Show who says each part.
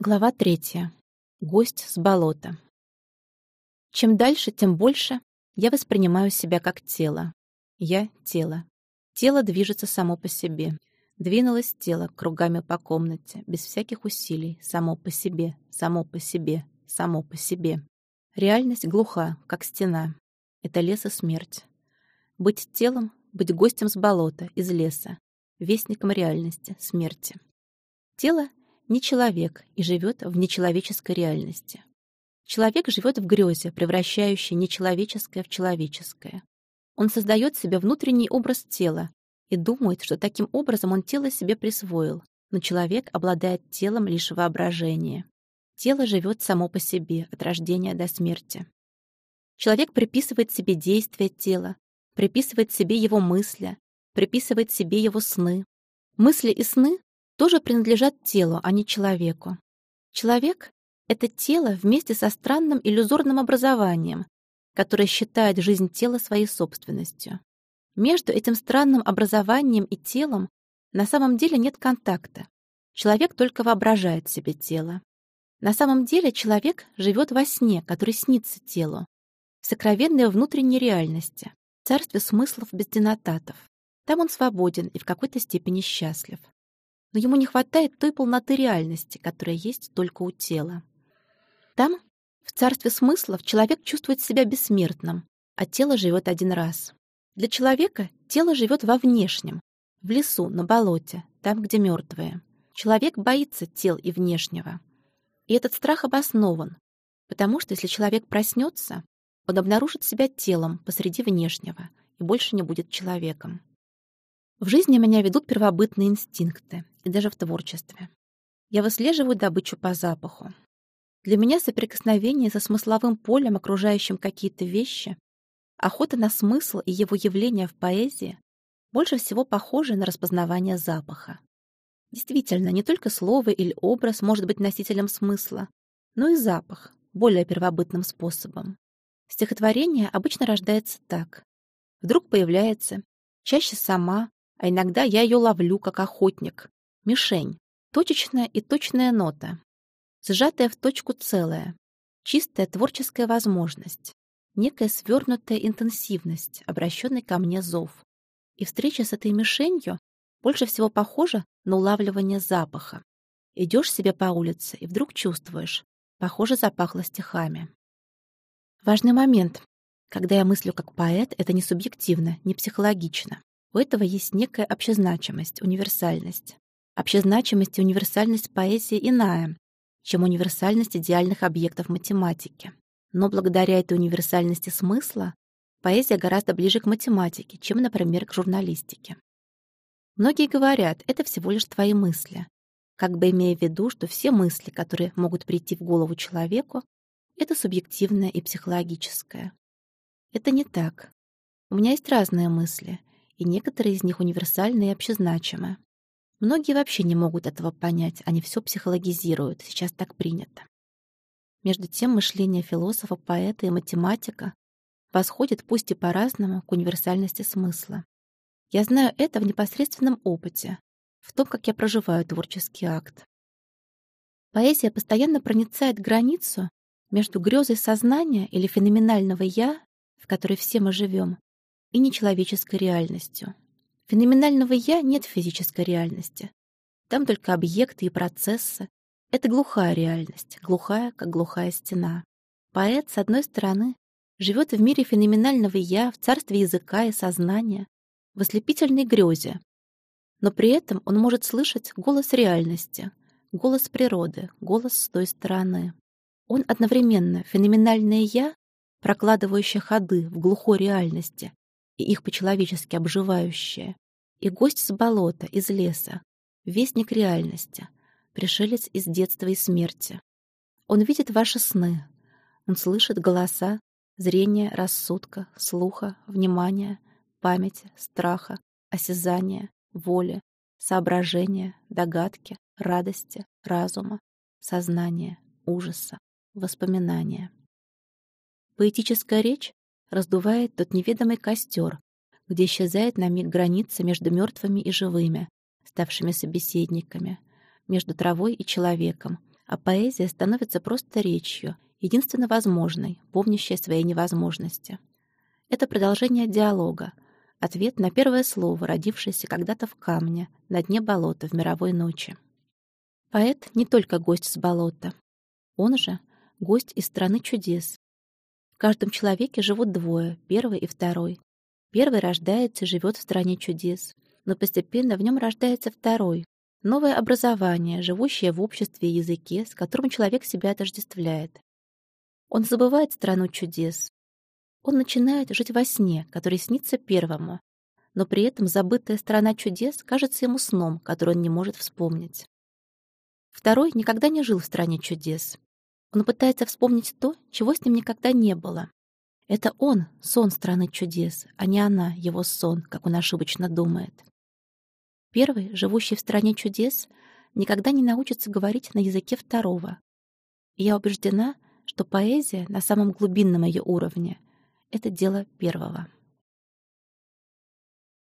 Speaker 1: Глава третья. Гость с болота. Чем дальше, тем больше я воспринимаю себя как тело. Я — тело. Тело движется само по себе. Двинулось тело кругами по комнате, без всяких усилий, само по себе, само по себе, само по себе. Реальность глуха, как стена. Это лес и смерть. Быть телом, быть гостем с болота, из леса, вестником реальности, смерти. Тело не человек и живет в нечеловеческой реальности. Человек живет в грезе, превращающей нечеловеческое в человеческое. Он создает себе внутренний образ тела и думает, что таким образом он тело себе присвоил, но человек обладает телом лишь воображения. Тело живет само по себе от рождения до смерти. Человек приписывает себе действия тела, приписывает себе его мысли, приписывает себе его сны. Мысли и сны тоже принадлежат телу, а не человеку. Человек — это тело вместе со странным иллюзорным образованием, которое считает жизнь тела своей собственностью. Между этим странным образованием и телом на самом деле нет контакта. Человек только воображает себе тело. На самом деле человек живет во сне, который снится телу, в сокровенной внутренней реальности, в царстве смыслов без денотатов. Там он свободен и в какой-то степени счастлив но ему не хватает той полноты реальности, которая есть только у тела. Там, в царстве смыслов, человек чувствует себя бессмертным, а тело живет один раз. Для человека тело живет во внешнем, в лесу, на болоте, там, где мертвые. Человек боится тел и внешнего. И этот страх обоснован, потому что если человек проснется, он обнаружит себя телом посреди внешнего и больше не будет человеком. В жизни меня ведут первобытные инстинкты, и даже в творчестве. Я выслеживаю добычу по запаху. Для меня соприкосновение со смысловым полем, окружающим какие-то вещи, охота на смысл и его явления в поэзии больше всего похожи на распознавание запаха. Действительно, не только слово или образ может быть носителем смысла, но и запах, более первобытным способом. Стихотворение обычно рождается так. Вдруг появляется, чаще сама, а иногда я ее ловлю, как охотник. Мишень. Точечная и точная нота. Сжатая в точку целая. Чистая творческая возможность. Некая свернутая интенсивность, обращенный ко мне зов. И встреча с этой мишенью больше всего похожа на улавливание запаха. Идешь себе по улице и вдруг чувствуешь, похоже, запахло стихами. Важный момент. Когда я мыслю как поэт, это не субъективно, не психологично. У этого есть некая общезначимость, универсальность. Общезначимость и универсальность поэзии иная, чем универсальность идеальных объектов математики. Но благодаря этой универсальности смысла поэзия гораздо ближе к математике, чем, например, к журналистике. Многие говорят, это всего лишь твои мысли, как бы имея в виду, что все мысли, которые могут прийти в голову человеку, это субъективное и психологическое. Это не так. У меня есть разные мысли, и некоторые из них универсальны и общезначимы. Многие вообще не могут этого понять, они все психологизируют, сейчас так принято. Между тем мышление философа, поэта и математика восходит пусть и по-разному к универсальности смысла. Я знаю это в непосредственном опыте, в том, как я проживаю творческий акт. Поэзия постоянно проницает границу между грезой сознания или феноменального «я», в которой все мы живем, и нечеловеческой реальностью. Феноменального «я» нет в физической реальности. Там только объекты и процессы. Это глухая реальность, глухая, как глухая стена. Поэт, с одной стороны, живет в мире феноменального «я», в царстве языка и сознания, в ослепительной грезе. Но при этом он может слышать голос реальности, голос природы, голос с той стороны. Он одновременно феноменальное «я», прокладывающее ходы в глухой реальности, и их по-человечески обживающее, и гость с болота, из леса, вестник реальности, пришелец из детства и смерти. Он видит ваши сны, он слышит голоса, зрение, рассудка, слуха, внимания, памяти, страха, осязания, воли, соображения, догадки, радости, разума, сознания, ужаса, воспоминания. Поэтическая речь раздувает тот неведомый костер, где исчезает на миг граница между мертвыми и живыми, ставшими собеседниками, между травой и человеком, а поэзия становится просто речью, единственно возможной, помнящей своей невозможности. Это продолжение диалога, ответ на первое слово, родившееся когда-то в камне, на дне болота в мировой ночи. Поэт не только гость с болота. Он же гость из страны чудес. В каждом человеке живут двое, первый и второй. Первый рождается и живет в стране чудес, но постепенно в нем рождается второй, новое образование, живущее в обществе и языке, с которым человек себя отождествляет. Он забывает страну чудес. Он начинает жить во сне, который снится первому, но при этом забытая страна чудес кажется ему сном, который он не может вспомнить. Второй никогда не жил в стране чудес. Он пытается вспомнить то, чего с ним никогда не было. Это он — сон страны чудес, а не она — его сон, как он ошибочно думает. Первый, живущий в стране чудес, никогда не научится говорить на языке второго. Я убеждена, что поэзия на самом глубинном ее уровне — это дело первого.